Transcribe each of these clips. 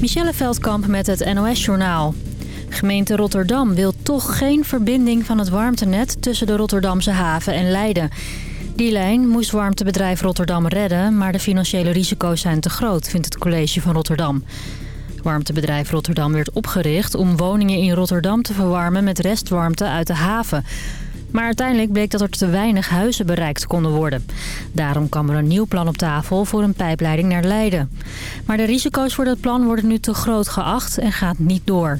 Michelle Veldkamp met het NOS-journaal. Gemeente Rotterdam wil toch geen verbinding van het warmtenet tussen de Rotterdamse haven en Leiden. Die lijn moest warmtebedrijf Rotterdam redden, maar de financiële risico's zijn te groot, vindt het college van Rotterdam. Warmtebedrijf Rotterdam werd opgericht om woningen in Rotterdam te verwarmen met restwarmte uit de haven. Maar uiteindelijk bleek dat er te weinig huizen bereikt konden worden. Daarom kwam er een nieuw plan op tafel voor een pijpleiding naar Leiden. Maar de risico's voor dat plan worden nu te groot geacht en gaat niet door.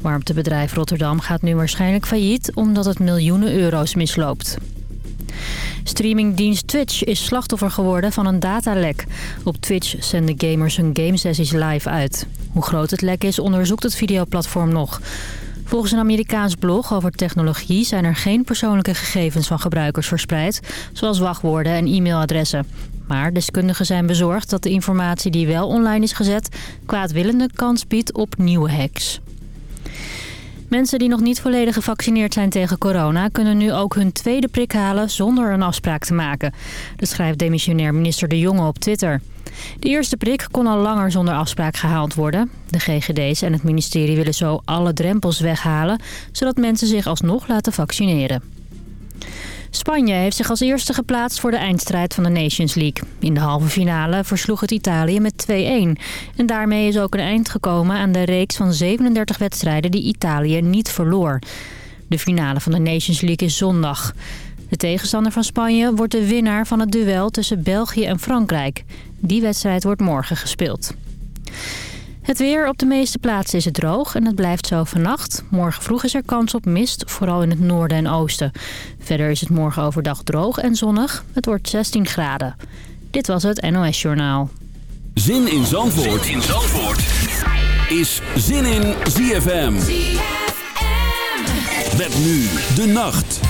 Warmtebedrijf Rotterdam gaat nu waarschijnlijk failliet omdat het miljoenen euro's misloopt. Streamingdienst Twitch is slachtoffer geworden van een datalek. Op Twitch zenden gamers hun gamesessies live uit. Hoe groot het lek is onderzoekt het videoplatform nog. Volgens een Amerikaans blog over technologie zijn er geen persoonlijke gegevens van gebruikers verspreid, zoals wachtwoorden en e-mailadressen. Maar deskundigen zijn bezorgd dat de informatie die wel online is gezet kwaadwillende kans biedt op nieuwe hacks. Mensen die nog niet volledig gevaccineerd zijn tegen corona... kunnen nu ook hun tweede prik halen zonder een afspraak te maken. Dat schrijft demissionair minister De Jonge op Twitter. De eerste prik kon al langer zonder afspraak gehaald worden. De GGD's en het ministerie willen zo alle drempels weghalen... zodat mensen zich alsnog laten vaccineren. Spanje heeft zich als eerste geplaatst voor de eindstrijd van de Nations League. In de halve finale versloeg het Italië met 2-1. En daarmee is ook een eind gekomen aan de reeks van 37 wedstrijden die Italië niet verloor. De finale van de Nations League is zondag. De tegenstander van Spanje wordt de winnaar van het duel tussen België en Frankrijk. Die wedstrijd wordt morgen gespeeld. Het weer op de meeste plaatsen is het droog en het blijft zo vannacht. Morgen vroeg is er kans op mist, vooral in het noorden en oosten. Verder is het morgen overdag droog en zonnig. Het wordt 16 graden. Dit was het NOS Journaal. Zin in Zandvoort, zin in Zandvoort. is Zin in ZFM. ZFM. Met nu de nacht.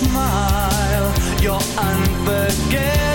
smile, you're unforgettable.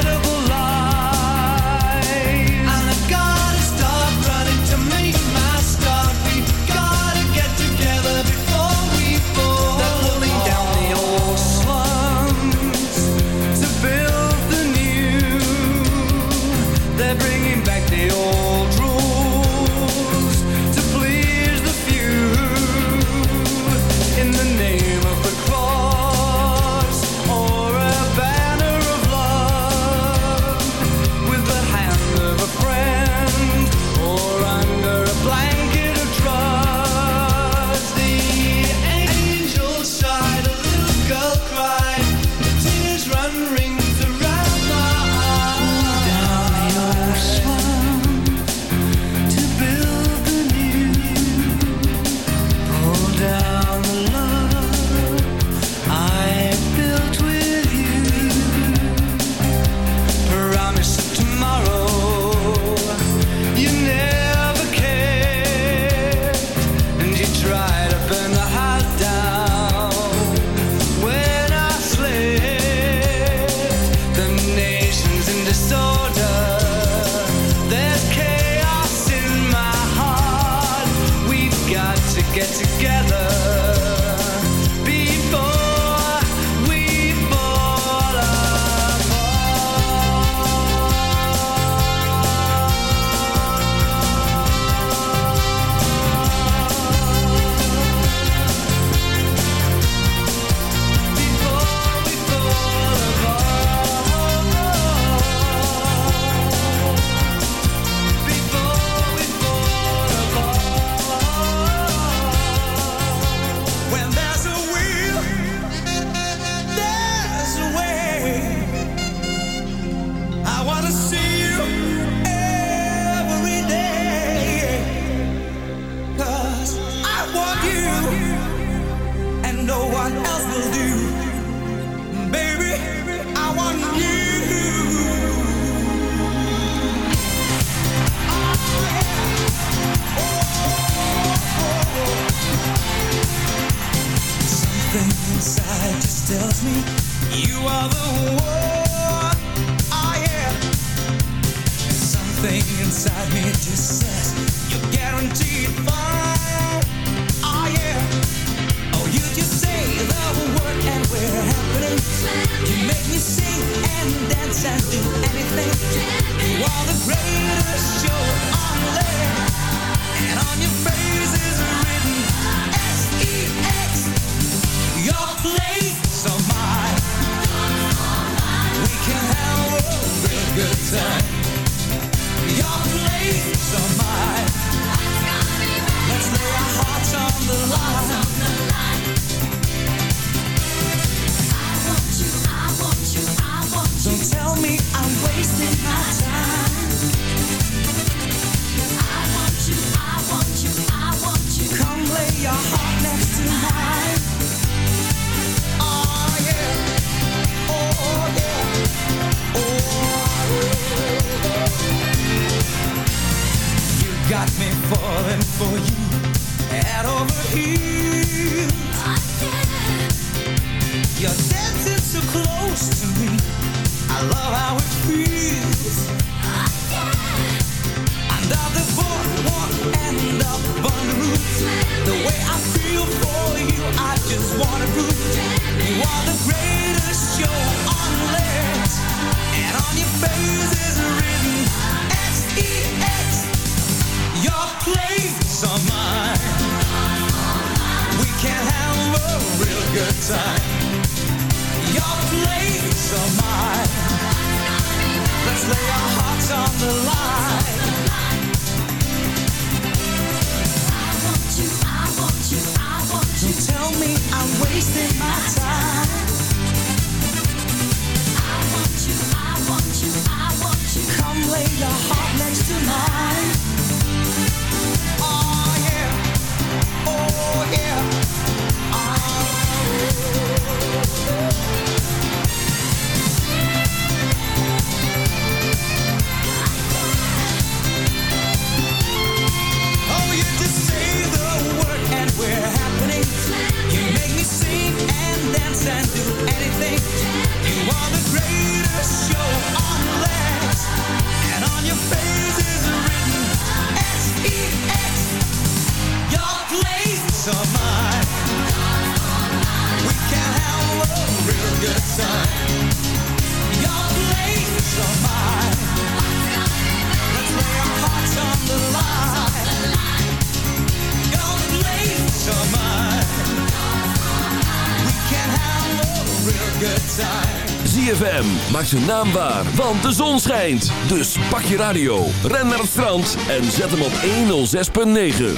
Maak zijn naam waar, want de zon schijnt. Dus pak je radio, ren naar het strand en zet hem op 106.9.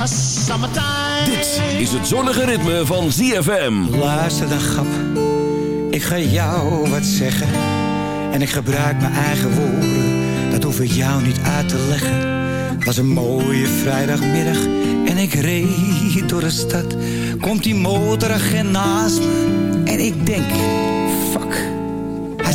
Dit is het zonnige ritme van ZFM. Luister dan, grap. Ik ga jou wat zeggen. En ik gebruik mijn eigen woorden. Dat hoef ik jou niet uit te leggen. was een mooie vrijdagmiddag en ik reed door de stad. Komt die motoragent naast me en ik denk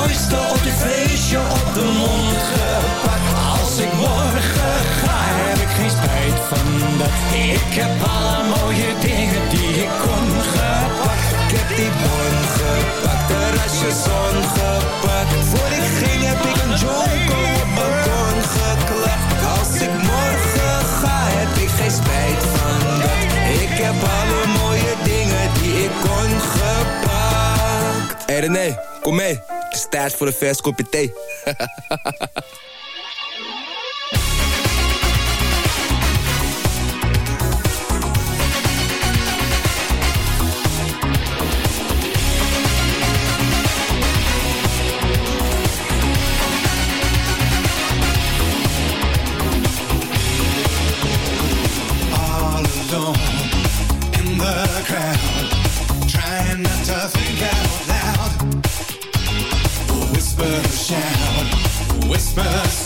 mooiste op dit feestje op de mond gepakt. Als ik morgen ga, heb ik geen spijt van dat. Ik heb alle mooie dingen die ik kon gepakt. Ik heb die bon gepakt, de restjes zon gepakt. Voor ik ging heb ik een jonko op balkon geklapt. Als ik morgen ga, heb ik geen spijt van dat. Ik heb alle mooie dingen die ik kon gepakt. Hey René, kom mee. Het is tijd voor een vers kopje thee.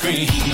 screen.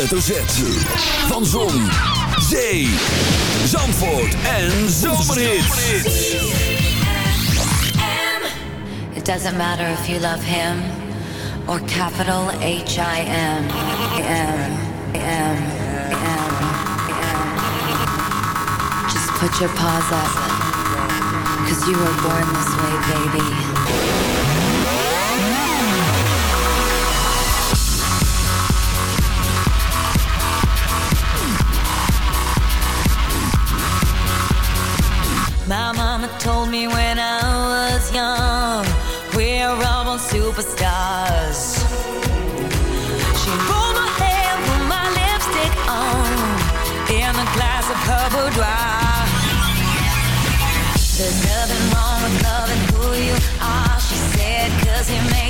hoofdletter Z. Van Zon, Zee, Zandvoort en Zomerhits. It doesn't matter if you love him or capital H-I-M. M, M, M, Just put your paws up. Cause you were born this way, baby. her boudoir. There's nothing wrong with loving who you are, she said, cause you made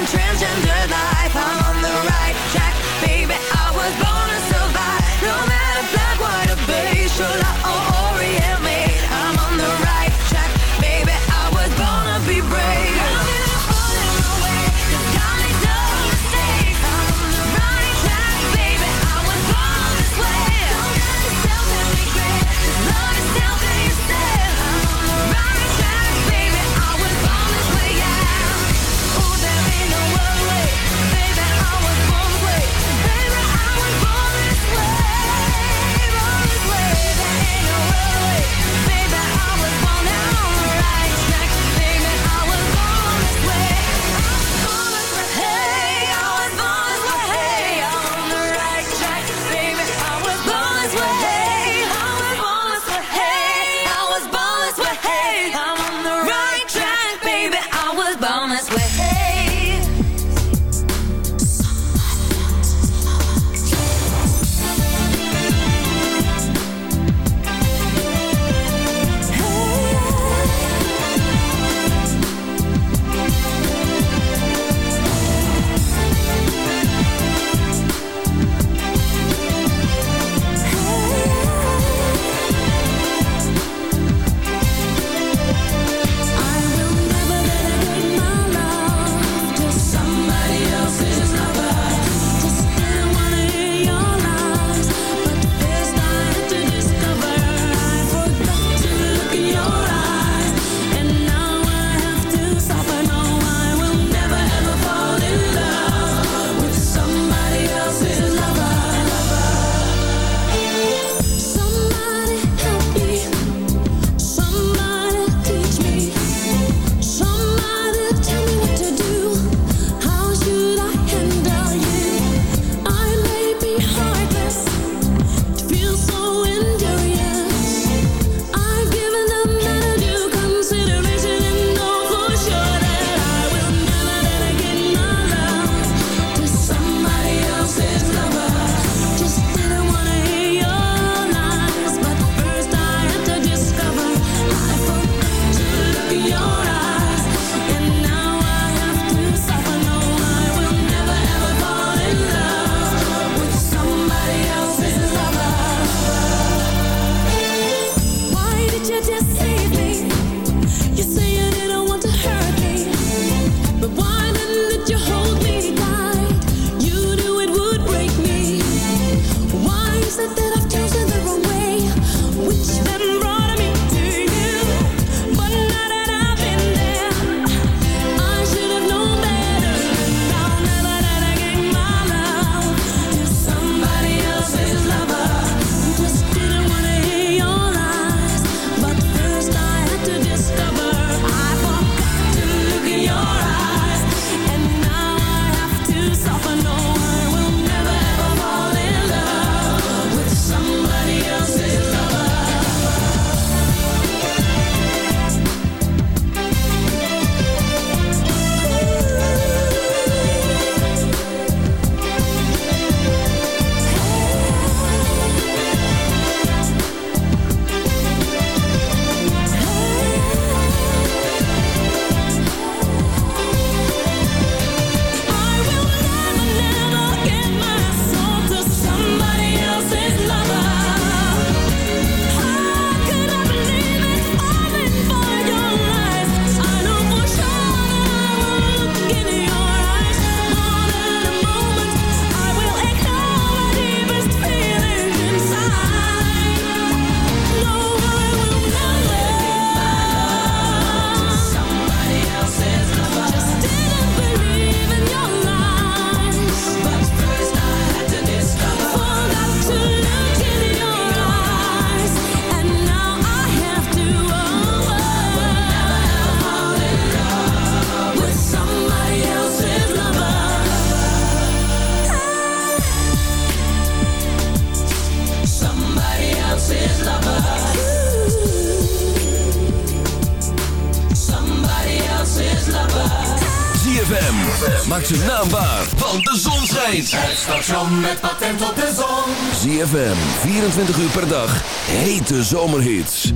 24 uur per dag, hete zomerhits.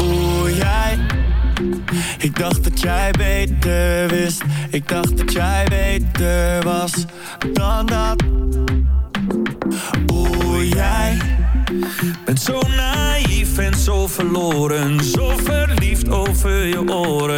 Oeh, jij. Ik dacht dat jij beter wist. Ik dacht dat jij beter was dan dat. Oeh, jij. Bent zo naïef en zo verloren. Zo verliefd over je oren.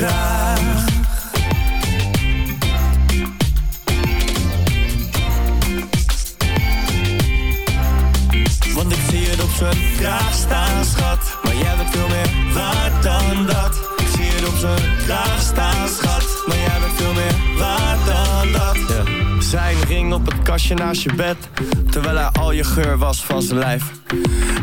Kraag? Want ik zie het op zijn kraag staan, schat. Maar jij bent veel meer waard dan dat. Ik zie het op zijn kraag staan, schat. Maar jij bent veel meer waard dan dat. Zijn ring op het kastje naast je bed. Terwijl hij al je geur was van zijn lijf.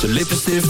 De lippenstift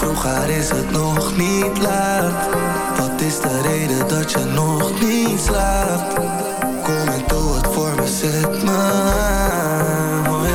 Vroeger is het nog niet laat. Wat is de reden dat je nog niet slaapt? Kom en doe het voor me, zet me aan. Oh.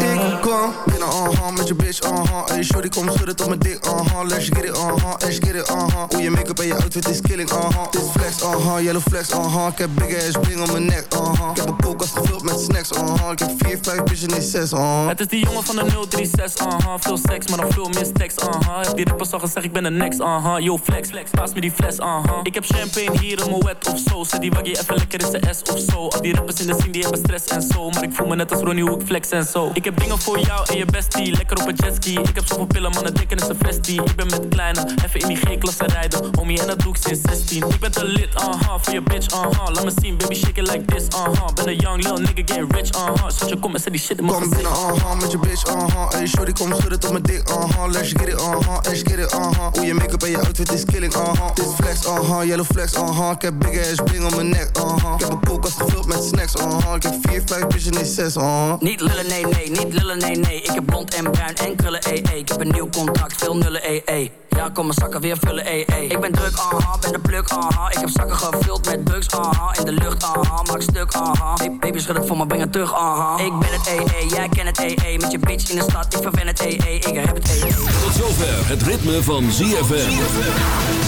Ik kom binnen, uh-huh, met je bitch, uh-huh. Shorty, schudden tot mijn uh-huh. Let's get it, uh-huh, let's get it, uh-huh. Hoe je make-up en je outfit is killing, uh-huh. Dit flex, uh-huh, yellow flex, uh-huh. Ik heb big ass bling om mijn nek, uh-huh. Ik heb een koelkast gevuld met snacks, uh-huh. Ik heb vier, vijf bitches, nee zes, uh-huh. Het is die jongen van de 036, uh-huh. Veel seks, maar nog veel meer stacks, uh-huh. Heb die rappers al gezegd, ik ben de next, uh-huh. Yo, flex, flex, paas me die fles, uh-huh. Ik heb champagne hier in mijn wet of zo. Zet die waggie even lekker in zijn S of zo. Al die rappers in de scene, die hebben stress en zo. Maar ik voel me net als Ronnie, hoe ik flex en zo. Ik heb dingen voor jou en je bestie. Lekker op een jetski. Ik heb zoveel pillen, mannen denken is een vestie. Ik ben met kleine, even in die G-klasse rijden. Homie, en dat doe ik sinds 16. Ik ben te lit, aha, voor je bitch, aha. Laat me zien, baby, shake it like this, aha. Ben een young little nigga, get rich, aha. Zat je kom en zet die shit in mijn Kom binnen, uh-huh, met je bitch, uh-huh Hey, shorty, kom schudden tot mijn dik, uh-huh Let's get it, uh-huh, let's get it, uh-huh Hoe je make-up en je outfit is killing, uh-huh Dit flex, uh-huh, yellow flex, uh-huh Ik heb big ass bling om mijn nek, uh-huh Ik heb een koelkast gevuld met snacks, uh-huh Ik heb vier, vijf bitches, nee zes, uh-huh Niet lullen, nee, nee, niet lullen, nee, nee. Ik heb blond en bruin en krullen, ee. Ik heb een nieuw contract, veel nullen, ee. Ja, kom mijn zakken weer vullen, ee. Ik ben druk, aha, ben de pluk, aha. Ik heb zakken gevuld met drugs, aha. In de lucht, aha, maak stuk, aha. Hey, baby, schud voor me, breng terug, aha. Ik ben het, ee, jij kent het, ee. Met je bitch in de stad, ik verwen het, ee. Ik heb het, ee, ee. Tot zover het ritme van ZFM.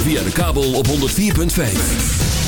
Via de kabel op 104.5.